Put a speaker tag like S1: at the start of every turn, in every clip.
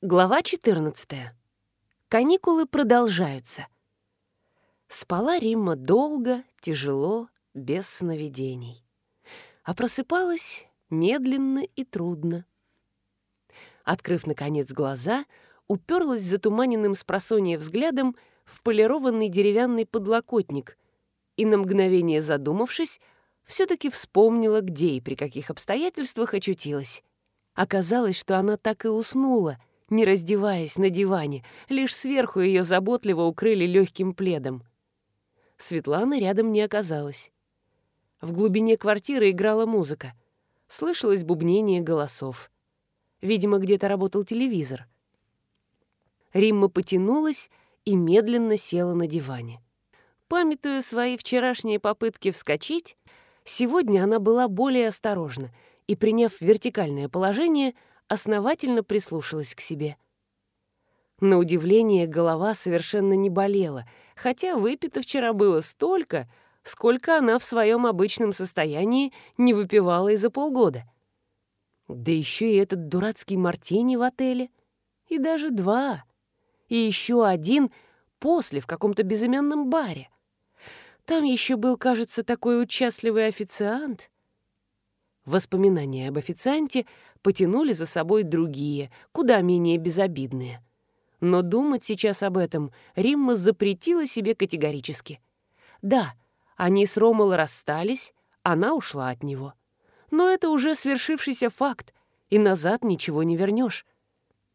S1: Глава 14. Каникулы продолжаются. Спала Римма долго, тяжело, без сновидений. А просыпалась медленно и трудно. Открыв, наконец, глаза, уперлась затуманенным с взглядом в полированный деревянный подлокотник и, на мгновение задумавшись, все-таки вспомнила, где и при каких обстоятельствах очутилась. Оказалось, что она так и уснула — не раздеваясь на диване, лишь сверху ее заботливо укрыли легким пледом. Светланы рядом не оказалось. В глубине квартиры играла музыка. Слышалось бубнение голосов. Видимо, где-то работал телевизор. Римма потянулась и медленно села на диване. Памятуя свои вчерашние попытки вскочить, сегодня она была более осторожна и, приняв вертикальное положение, основательно прислушалась к себе. На удивление, голова совершенно не болела, хотя выпито вчера было столько, сколько она в своем обычном состоянии не выпивала и за полгода. Да еще и этот дурацкий мартини в отеле. И даже два. И еще один после в каком-то безымянном баре. Там еще был, кажется, такой участливый официант. Воспоминания об официанте потянули за собой другие, куда менее безобидные. Но думать сейчас об этом Римма запретила себе категорически. Да, они с Ромал расстались, она ушла от него. Но это уже свершившийся факт, и назад ничего не вернешь.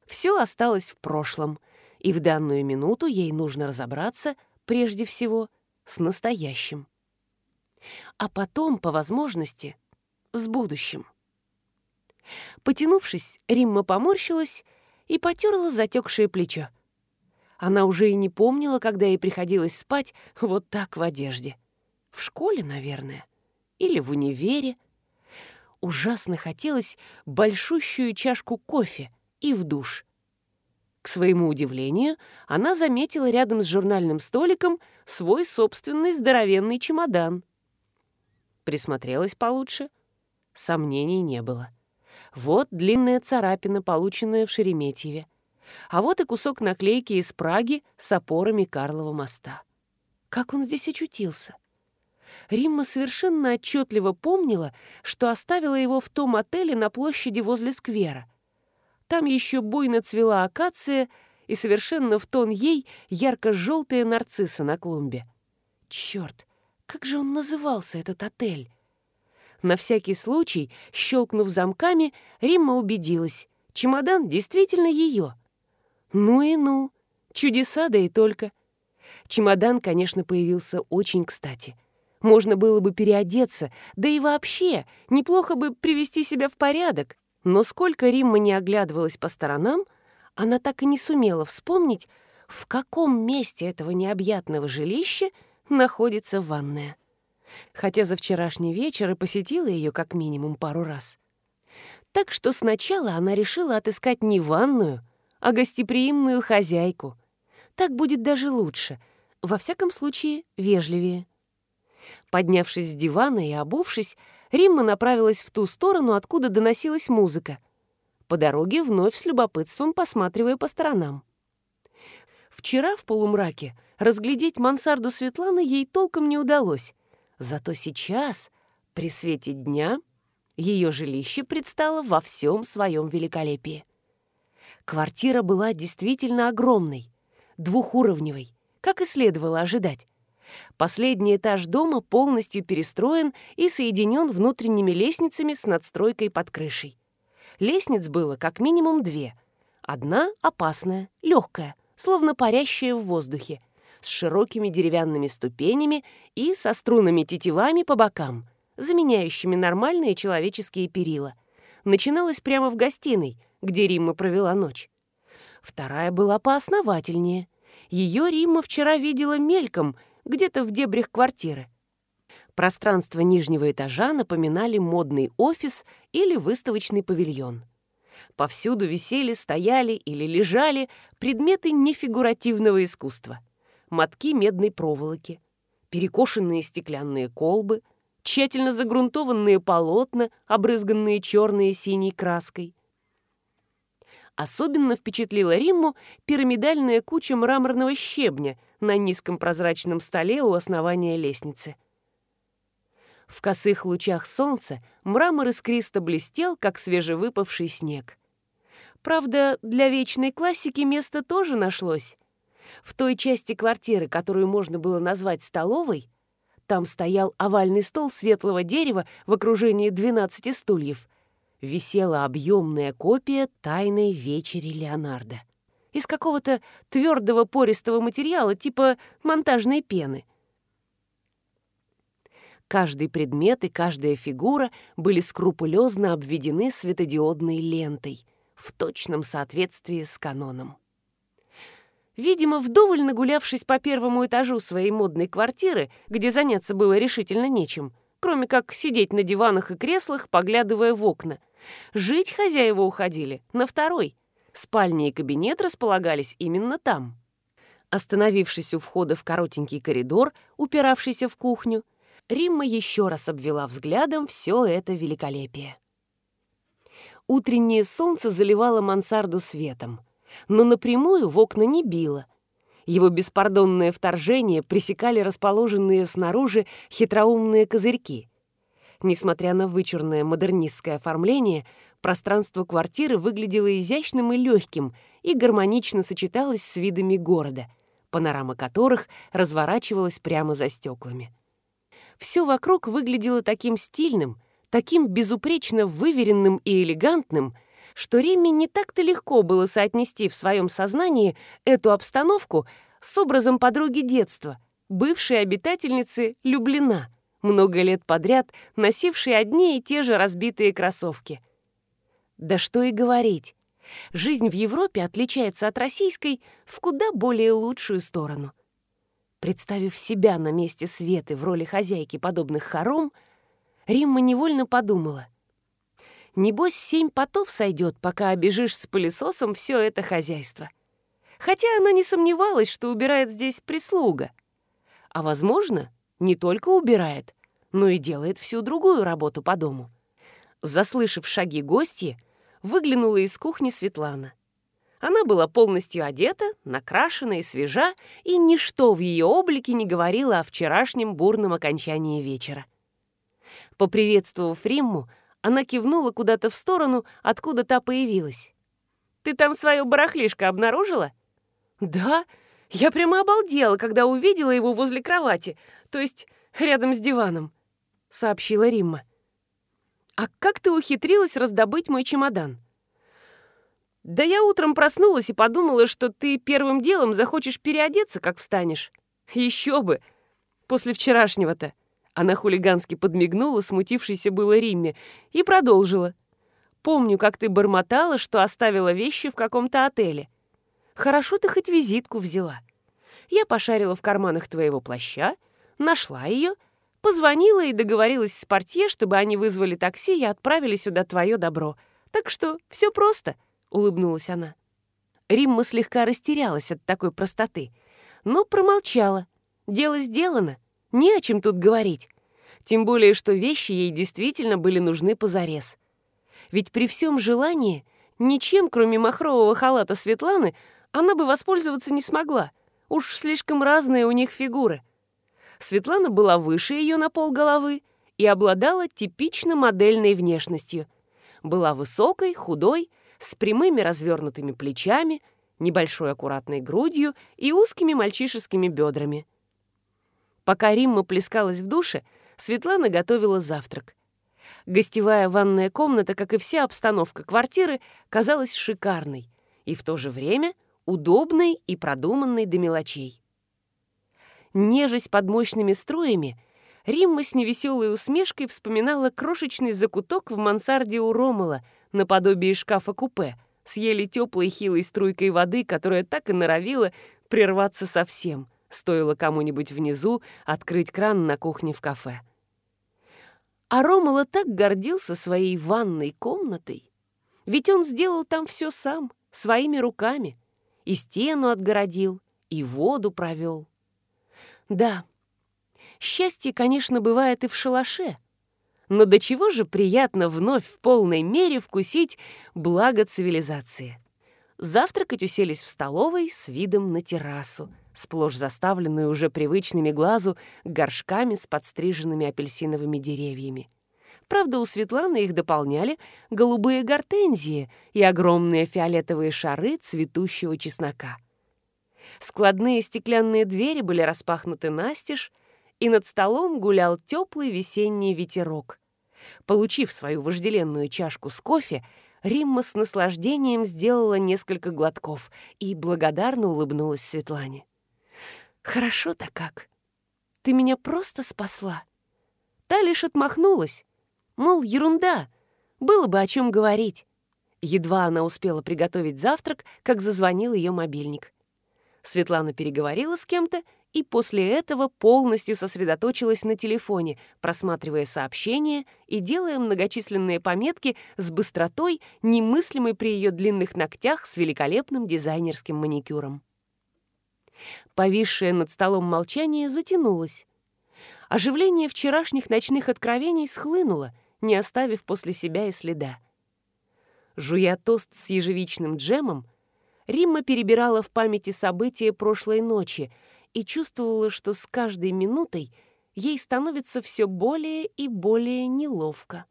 S1: Все осталось в прошлом, и в данную минуту ей нужно разобраться, прежде всего, с настоящим. А потом, по возможности, с будущим. Потянувшись, Римма поморщилась и потерла затекшее плечо. Она уже и не помнила, когда ей приходилось спать вот так в одежде. В школе, наверное, или в универе. Ужасно хотелось большущую чашку кофе и в душ. К своему удивлению, она заметила рядом с журнальным столиком свой собственный здоровенный чемодан. Присмотрелась получше. Сомнений не было. — вот длинная царапина, полученная в Шереметьеве. А вот и кусок наклейки из Праги с опорами Карлова моста. Как он здесь очутился? Римма совершенно отчетливо помнила, что оставила его в том отеле на площади возле сквера. Там еще буйно цвела акация и совершенно в тон ей ярко-желтые нарциссы на клумбе. Черт, как же он назывался, этот отель? На всякий случай, щелкнув замками, Римма убедилась. Чемодан действительно ее. Ну и ну, чудеса да и только. Чемодан, конечно, появился очень кстати. Можно было бы переодеться, да и вообще, неплохо бы привести себя в порядок. Но сколько Римма не оглядывалась по сторонам, она так и не сумела вспомнить, в каком месте этого необъятного жилища находится ванная хотя за вчерашний вечер и посетила ее как минимум пару раз. Так что сначала она решила отыскать не ванную, а гостеприимную хозяйку. Так будет даже лучше, во всяком случае вежливее. Поднявшись с дивана и обувшись, Римма направилась в ту сторону, откуда доносилась музыка. По дороге вновь с любопытством посматривая по сторонам. Вчера в полумраке разглядеть мансарду Светланы ей толком не удалось, Зато сейчас, при свете дня, ее жилище предстало во всем своем великолепии. Квартира была действительно огромной, двухуровневой, как и следовало ожидать. Последний этаж дома полностью перестроен и соединен внутренними лестницами с надстройкой под крышей. Лестниц было как минимум две. Одна опасная, легкая, словно парящая в воздухе — с широкими деревянными ступенями и со струнами-тетивами по бокам, заменяющими нормальные человеческие перила. Начиналась прямо в гостиной, где Римма провела ночь. Вторая была поосновательнее. Ее Римма вчера видела мельком, где-то в дебрях квартиры. Пространство нижнего этажа напоминали модный офис или выставочный павильон. Повсюду висели, стояли или лежали предметы нефигуративного искусства — мотки медной проволоки, перекошенные стеклянные колбы, тщательно загрунтованные полотна, обрызганные черной и синей краской. Особенно впечатлила Римму пирамидальная куча мраморного щебня на низком прозрачном столе у основания лестницы. В косых лучах солнца мрамор искристо блестел, как свежевыпавший снег. Правда, для вечной классики место тоже нашлось. В той части квартиры, которую можно было назвать столовой, там стоял овальный стол светлого дерева в окружении 12 стульев. Висела объемная копия «Тайной вечери Леонардо». Из какого-то твердого пористого материала типа монтажной пены. Каждый предмет и каждая фигура были скрупулезно обведены светодиодной лентой в точном соответствии с каноном. Видимо, вдоволь нагулявшись по первому этажу своей модной квартиры, где заняться было решительно нечем, кроме как сидеть на диванах и креслах, поглядывая в окна. Жить хозяева уходили на второй. Спальня и кабинет располагались именно там. Остановившись у входа в коротенький коридор, упиравшийся в кухню, Римма еще раз обвела взглядом все это великолепие. Утреннее солнце заливало мансарду светом — но напрямую в окна не било. Его беспардонное вторжение пресекали расположенные снаружи хитроумные козырьки. Несмотря на вычурное модернистское оформление, пространство квартиры выглядело изящным и легким и гармонично сочеталось с видами города, панорама которых разворачивалась прямо за стеклами. Все вокруг выглядело таким стильным, таким безупречно выверенным и элегантным, что Римме не так-то легко было соотнести в своем сознании эту обстановку с образом подруги детства, бывшей обитательницы Люблина, много лет подряд носившей одни и те же разбитые кроссовки. Да что и говорить. Жизнь в Европе отличается от российской в куда более лучшую сторону. Представив себя на месте Светы в роли хозяйки подобных хором, Римма невольно подумала. Небось, семь потов сойдет, пока обежишь с пылесосом все это хозяйство. Хотя она не сомневалась, что убирает здесь прислуга. А, возможно, не только убирает, но и делает всю другую работу по дому. Заслышав шаги гости, выглянула из кухни Светлана. Она была полностью одета, накрашена и свежа, и ничто в ее облике не говорило о вчерашнем бурном окончании вечера. Поприветствовав Римму, она кивнула куда-то в сторону, откуда та появилась. «Ты там свое барахлишко обнаружила?» «Да, я прямо обалдела, когда увидела его возле кровати, то есть рядом с диваном», — сообщила Римма. «А как ты ухитрилась раздобыть мой чемодан?» «Да я утром проснулась и подумала, что ты первым делом захочешь переодеться, как встанешь. Еще бы! После вчерашнего-то. Она хулигански подмигнула, смутившейся было Римме, и продолжила. «Помню, как ты бормотала, что оставила вещи в каком-то отеле. Хорошо ты хоть визитку взяла. Я пошарила в карманах твоего плаща, нашла ее, позвонила и договорилась с портье, чтобы они вызвали такси и отправили сюда твое добро. Так что все просто», — улыбнулась она. Римма слегка растерялась от такой простоты, но промолчала. Дело сделано. Не о чем тут говорить. Тем более, что вещи ей действительно были нужны позарез. Ведь при всем желании ничем, кроме махрового халата Светланы, она бы воспользоваться не смогла. Уж слишком разные у них фигуры. Светлана была выше ее на пол головы и обладала типично модельной внешностью. Была высокой, худой, с прямыми развернутыми плечами, небольшой аккуратной грудью и узкими мальчишескими бедрами. Пока Римма плескалась в душе, Светлана готовила завтрак. Гостевая ванная комната, как и вся обстановка квартиры, казалась шикарной и в то же время удобной и продуманной до мелочей. Нежесть под мощными струями, Римма с невеселой усмешкой вспоминала крошечный закуток в мансарде у Ромала наподобие шкафа-купе с еле теплой хилой струйкой воды, которая так и норовила прерваться совсем стоило кому-нибудь внизу открыть кран на кухне в кафе. А Ромала так гордился своей ванной комнатой. Ведь он сделал там все сам, своими руками. И стену отгородил, и воду провел. Да, счастье, конечно, бывает и в шалаше, но до чего же приятно вновь в полной мере вкусить благо цивилизации. Завтракать уселись в столовой с видом на террасу, сплошь заставленную уже привычными глазу горшками с подстриженными апельсиновыми деревьями. Правда, у Светланы их дополняли голубые гортензии и огромные фиолетовые шары цветущего чеснока. Складные стеклянные двери были распахнуты настежь, и над столом гулял теплый весенний ветерок. Получив свою вожделенную чашку с кофе, Римма с наслаждением сделала несколько глотков и благодарно улыбнулась Светлане. «Хорошо-то как. Ты меня просто спасла». Та лишь отмахнулась. Мол, ерунда, было бы о чем говорить. Едва она успела приготовить завтрак, как зазвонил ее мобильник. Светлана переговорила с кем-то и после этого полностью сосредоточилась на телефоне, просматривая сообщения и делая многочисленные пометки с быстротой, немыслимой при ее длинных ногтях с великолепным дизайнерским маникюром. Повисшее над столом молчание затянулось. Оживление вчерашних ночных откровений схлынуло, не оставив после себя и следа. Жуя тост с ежевичным джемом, Римма перебирала в памяти события прошлой ночи — и чувствовала, что с каждой минутой ей становится все более и более неловко.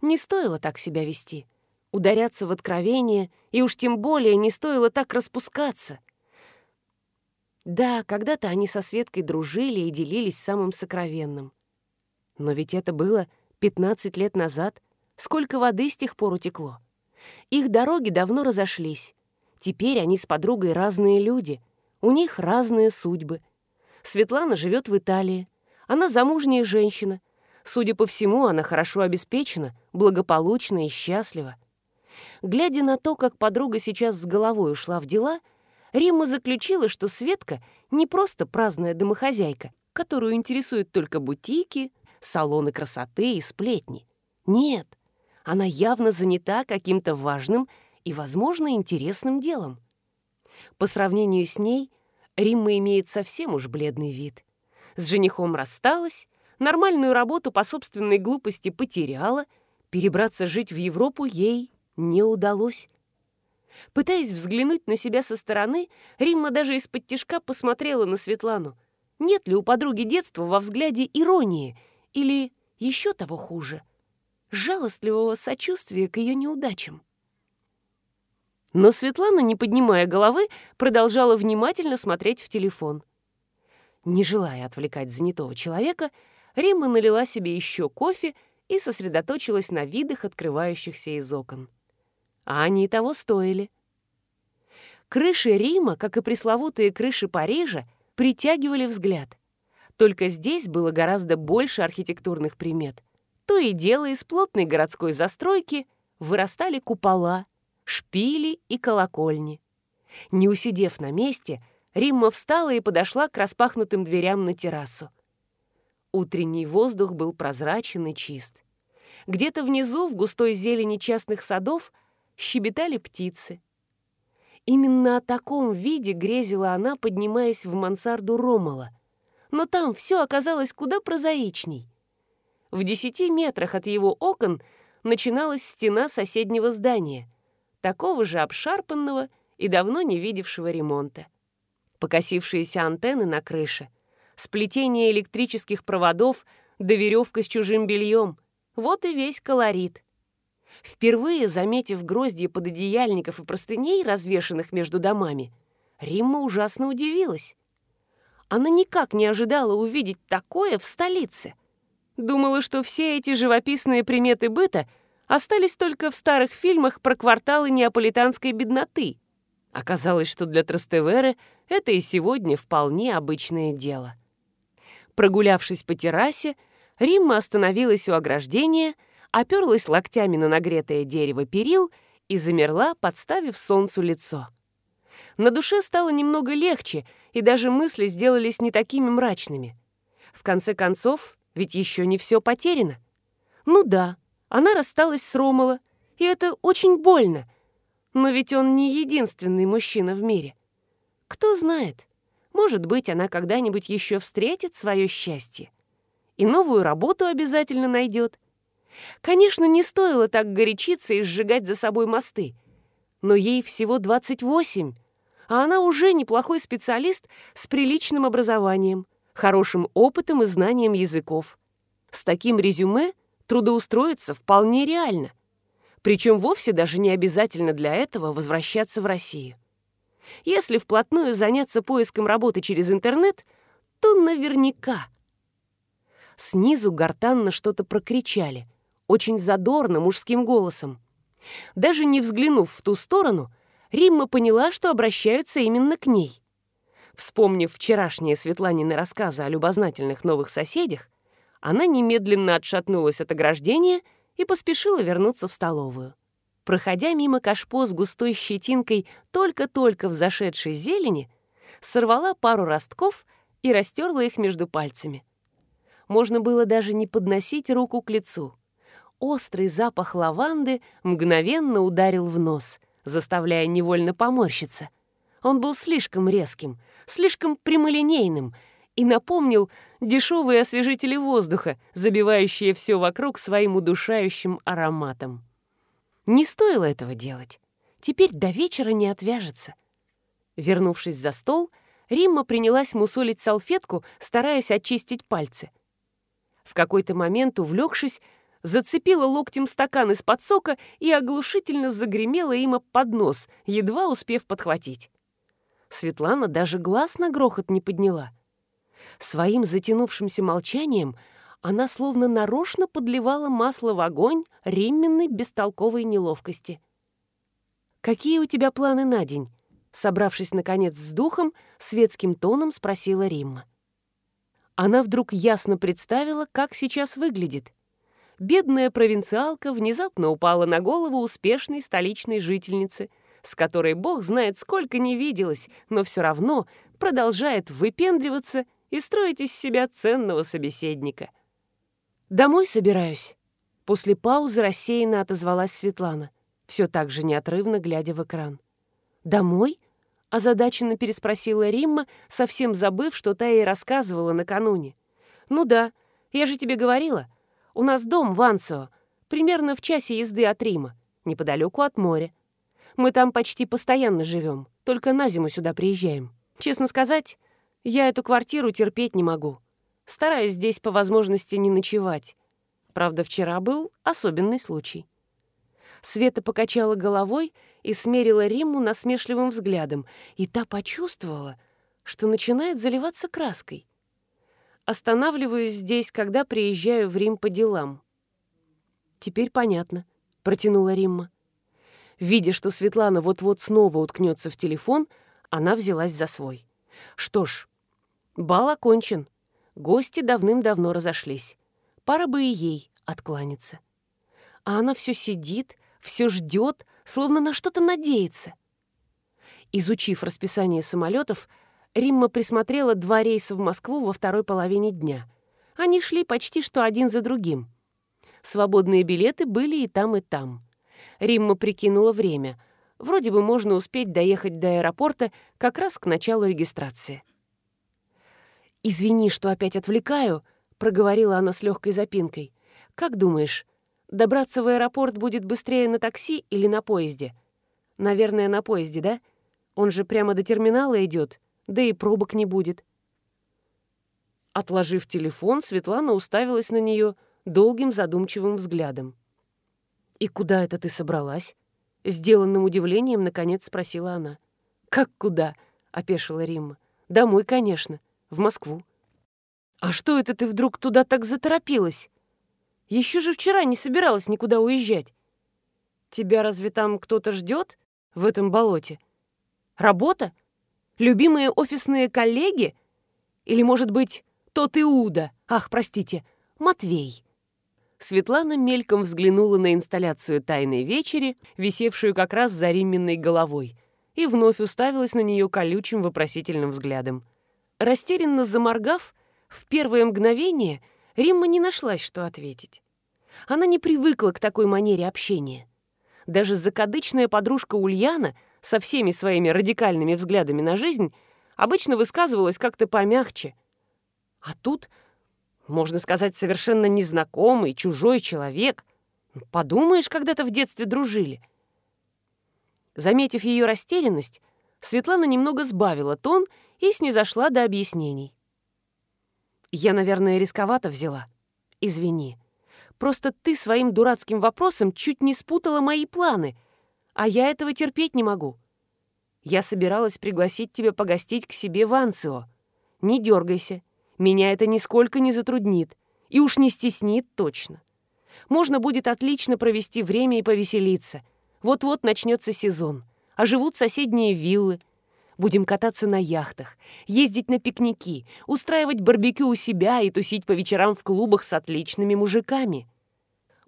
S1: Не стоило так себя вести, ударяться в откровение, и уж тем более не стоило так распускаться. Да, когда-то они со Светкой дружили и делились самым сокровенным. Но ведь это было 15 лет назад. Сколько воды с тех пор утекло. Их дороги давно разошлись. Теперь они с подругой разные люди — у них разные судьбы. Светлана живет в Италии. Она замужняя женщина. Судя по всему, она хорошо обеспечена, благополучна и счастлива. Глядя на то, как подруга сейчас с головой ушла в дела, Римма заключила, что Светка не просто праздная домохозяйка, которую интересуют только бутики, салоны красоты и сплетни. Нет, она явно занята каким-то важным и, возможно, интересным делом. По сравнению с ней, Римма имеет совсем уж бледный вид. С женихом рассталась, нормальную работу по собственной глупости потеряла, перебраться жить в Европу ей не удалось. Пытаясь взглянуть на себя со стороны, Римма даже из-под тишка посмотрела на Светлану. Нет ли у подруги детства во взгляде иронии или, еще того хуже, жалостливого сочувствия к ее неудачам? Но Светлана, не поднимая головы, продолжала внимательно смотреть в телефон. Не желая отвлекать занятого человека, Римма налила себе еще кофе и сосредоточилась на видах, открывающихся из окон. А они того стоили. Крыши Рима, как и пресловутые крыши Парижа, притягивали взгляд. Только здесь было гораздо больше архитектурных примет. То и дело из плотной городской застройки вырастали купола, шпили и колокольни. Не усидев на месте, Римма встала и подошла к распахнутым дверям на террасу. Утренний воздух был прозрачен и чист. Где-то внизу, в густой зелени частных садов, щебетали птицы. Именно о таком виде грезила она, поднимаясь в мансарду Ромала. Но там все оказалось куда прозаичней. В десяти метрах от его окон начиналась стена соседнего здания — такого же обшарпанного и давно не видевшего ремонта. Покосившиеся антенны на крыше, сплетение электрических проводов да веревка с чужим бельем — вот и весь колорит. Впервые заметив гроздья пододеяльников и простыней, развешанных между домами, Римма ужасно удивилась. Она никак не ожидала увидеть такое в столице. Думала, что все эти живописные приметы быта — остались только в старых фильмах про кварталы неаполитанской бедноты. Оказалось, что для Трастеверы это и сегодня вполне обычное дело. Прогулявшись по террасе, Римма остановилась у ограждения, оперлась локтями на нагретое дерево перил и замерла, подставив солнцу лицо. На душе стало немного легче, и даже мысли сделались не такими мрачными. В конце концов, ведь еще не все потеряно. Ну да, она рассталась с Ромала, и это очень больно. Но ведь он не единственный мужчина в мире. Кто знает, может быть, она когда-нибудь еще встретит свое счастье. И новую работу обязательно найдет. Конечно, не стоило так горячиться и сжигать за собой мосты. но ей всего 28, а она уже неплохой специалист с приличным образованием, хорошим опытом и знанием языков. С таким резюме трудоустроиться вполне реально. Причем вовсе даже не обязательно для этого возвращаться в Россию. Если вплотную заняться поиском работы через интернет, то наверняка. Снизу гортанно что-то прокричали, очень задорно, мужским голосом. Даже не взглянув в ту сторону, Римма поняла, что обращаются именно к ней. Вспомнив вчерашние Светланины рассказы о любознательных новых соседях, она немедленно отшатнулась от ограждения и поспешила вернуться в столовую. Проходя мимо кашпо с густой щетинкой только-только взошедшей зелени, сорвала пару ростков и растерла их между пальцами. Можно было даже не подносить руку к лицу. Острый запах лаванды мгновенно ударил в нос, заставляя невольно поморщиться. Он был слишком резким, слишком прямолинейным и напомнил дешевые освежители воздуха, забивающие все вокруг своим удушающим ароматом. Не стоило этого делать. Теперь до вечера не отвяжется. Вернувшись за стол, Римма принялась мусолить салфетку, стараясь очистить пальцы. В какой-то момент, увлекшись, зацепила локтем стакан из-под сока и оглушительно загремела им под нос, едва успев подхватить. Светлана даже глаз на грохот не подняла. Своим затянувшимся молчанием она словно нарочно подливала масло в огонь римменной бестолковой неловкости. «Какие у тебя планы на день?» Собравшись, наконец, с духом, светским тоном спросила Римма. Она вдруг ясно представила, как сейчас выглядит. Бедная провинциалка внезапно упала на голову успешной столичной жительницы — с которой бог знает сколько не виделась, но все равно продолжает выпендриваться и строить из себя ценного собеседника. «Домой собираюсь». После паузы рассеянно отозвалась Светлана, все так же неотрывно глядя в экран. «Домой?» — озадаченно переспросила Римма, совсем забыв, что та ей рассказывала накануне. «Ну да, я же тебе говорила. У нас дом в Ансо, примерно в часе езды от Рима, неподалеку от моря. Мы там почти постоянно живем, только на зиму сюда приезжаем. Честно сказать, я эту квартиру терпеть не могу. Стараюсь здесь по возможности не ночевать. Правда, вчера был особенный случай. Света покачала головой и смерила Римму насмешливым взглядом, и та почувствовала, что начинает заливаться краской. Останавливаюсь здесь, когда приезжаю в Рим по делам. «Теперь понятно», — протянула Римма. Видя, что Светлана вот-вот снова уткнется в телефон, она взялась за свой. Что ж, бал окончен. Гости давным-давно разошлись. Пора бы и ей откланяться. А она все сидит, все ждет, словно на что-то надеется. Изучив расписание самолетов, Римма присмотрела два рейса в Москву во второй половине дня. Они шли почти что один за другим. Свободные билеты были и там, и там. Римма прикинула время. Вроде бы можно успеть доехать до аэропорта как раз к началу регистрации. «Извини, что опять отвлекаю», — проговорила она с легкой запинкой. «Как думаешь, добраться в аэропорт будет быстрее на такси или на поезде?» «Наверное, на поезде, да? Он же прямо до терминала идет, да и пробок не будет». Отложив телефон, Светлана уставилась на нее долгим задумчивым взглядом. «И куда это ты собралась?» Сделанным удивлением, наконец, спросила она. «Как куда?» — опешила Римма. «Домой, конечно. В Москву». «А что это ты вдруг туда так заторопилась? Еще же вчера не собиралась никуда уезжать. Тебя разве там кто-то ждет в этом болоте? Работа? Любимые офисные коллеги? Или, может быть, тот Иуда? Ах, простите, Матвей?» Светлана мельком взглянула на инсталляцию «Тайной вечери», висевшую как раз за Римменной головой, и вновь уставилась на нее колючим вопросительным взглядом. Растерянно заморгав, в первое мгновение Римма не нашлась, что ответить. Она не привыкла к такой манере общения. Даже закадычная подружка Ульяна со всеми своими радикальными взглядами на жизнь обычно высказывалась как-то помягче. А тут можно сказать, совершенно незнакомый, чужой человек. Подумаешь, когда-то в детстве дружили. Заметив ее растерянность, Светлана немного сбавила тон и снизошла до объяснений. «Я, наверное, рисковато взяла. Извини. Просто ты своим дурацким вопросом чуть не спутала мои планы, а я этого терпеть не могу. Я собиралась пригласить тебя погостить к себе в Анцио. Не дергайся, меня это нисколько не затруднит и уж не стеснит точно. Можно будет отлично провести время и повеселиться. Вот-вот начнется сезон, а живут соседние виллы. Будем кататься на яхтах, ездить на пикники, устраивать барбекю у себя и тусить по вечерам в клубах с отличными мужиками.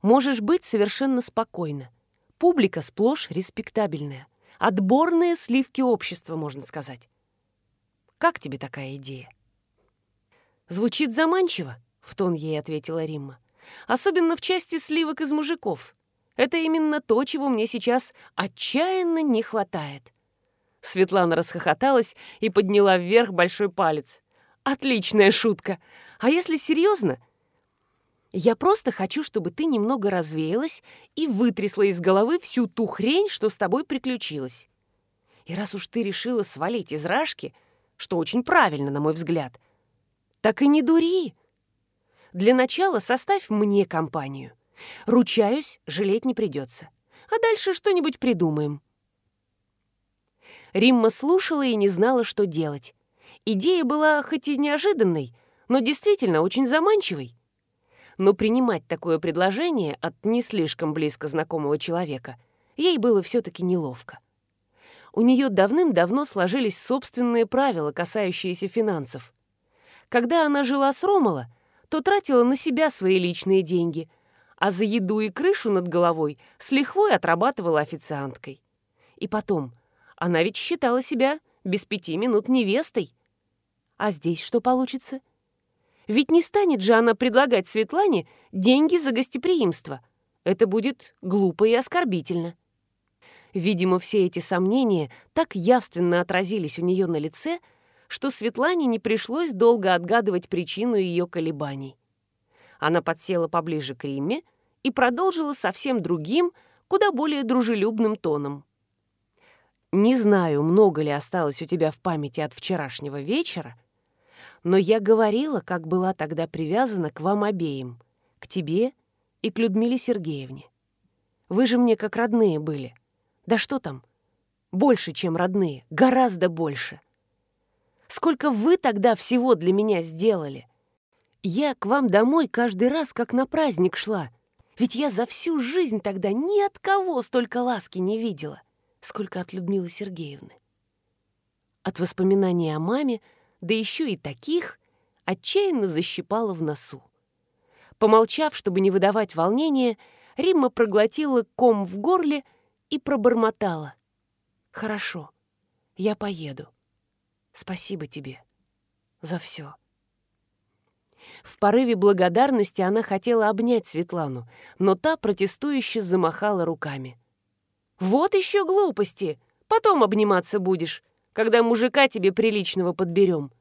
S1: Можешь быть совершенно спокойна. Публика сплошь респектабельная. Отборные сливки общества, можно сказать. Как тебе такая идея? Звучит заманчиво, в тон ей ответила Римма. Особенно в части сливок из мужиков. Это именно то, чего мне сейчас отчаянно не хватает. Светлана расхохоталась и подняла вверх большой палец. Отличная шутка. А если серьезно, я просто хочу, чтобы ты немного развеялась и вытрясла из головы всю ту хрень, что с тобой приключилась. И раз уж ты решила свалить из рашки, что очень правильно, на мой взгляд, так и не дури. Для начала составь мне компанию. Ручаюсь, жалеть не придется. А дальше что-нибудь придумаем. Римма слушала и не знала, что делать. Идея была хоть и неожиданной, но действительно очень заманчивой но принимать такое предложение от не слишком близко знакомого человека ей было все-таки неловко. У нее давным-давно сложились собственные правила, касающиеся финансов. Когда она жила с Ромала, то тратила на себя свои личные деньги, а за еду и крышу над головой с лихвой отрабатывала официанткой. И потом, она ведь считала себя без пяти минут невестой. А здесь что получится? Ведь не станет же она предлагать Светлане деньги за гостеприимство. Это будет глупо и оскорбительно. Видимо, все эти сомнения так явственно отразились у нее на лице, что Светлане не пришлось долго отгадывать причину ее колебаний. Она подсела поближе к Римме и продолжила совсем другим, куда более дружелюбным тоном. «Не знаю, много ли осталось у тебя в памяти от вчерашнего вечера, но я говорила, как была тогда привязана к вам обеим, к тебе и к Людмиле Сергеевне. Вы же мне как родные были. Да что там? Больше, чем родные, гораздо больше. Сколько вы тогда всего для меня сделали? Я к вам домой каждый раз, как на праздник шла. Ведь я за всю жизнь тогда ни от кого столько ласки не видела, сколько от Людмилы Сергеевны. От воспоминаний о маме – да еще и таких, отчаянно защипала в носу. Помолчав, чтобы не выдавать волнения, Римма проглотила ком в горле и пробормотала. «Хорошо, я поеду. Спасибо тебе за все». В порыве благодарности она хотела обнять Светлану, но та протестующе замахала руками. «Вот еще глупости! Потом обниматься будешь когда мужика тебе приличного подберем».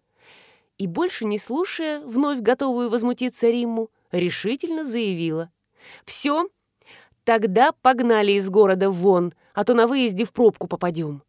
S1: И больше не слушая, вновь готовую возмутиться Римму, решительно заявила. «Все, тогда погнали из города вон, а то на выезде в пробку попадем».